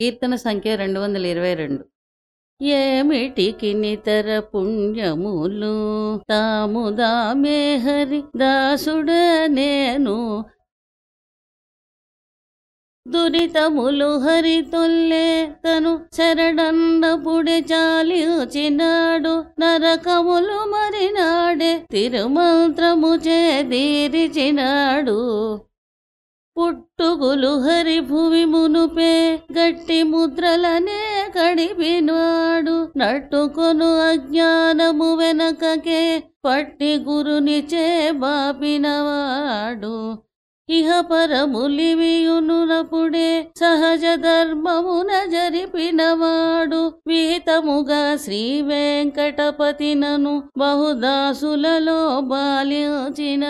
కీర్తన సంఖ్య రెండు వందల ఇరవై రెండు. ఏమిటికి నితర పుణ్యములు? తాముదామే హరి దాసుడ నేను. దురితములు హరి తొల్లే తను శరణన్నపుడే చాలిచినాడు నరకములు మరినాడే తిరుమంత్రము చేదీరిచినాడు పుట్టుగులు హరి భూమి మునుపే గట్టి ముద్రలనే కడిపినాడు నట్టుకొను అజ్ఞానము వెనకకే పట్టి గురుని చే బాపినవాడు. ఇహ పరములివియునునపుడే సహజ ధర్మమున జరిపినవాడు. వీతముగా శ్రీ వెంకటపతినను బహుదాసులలో బాల్యోచినాడు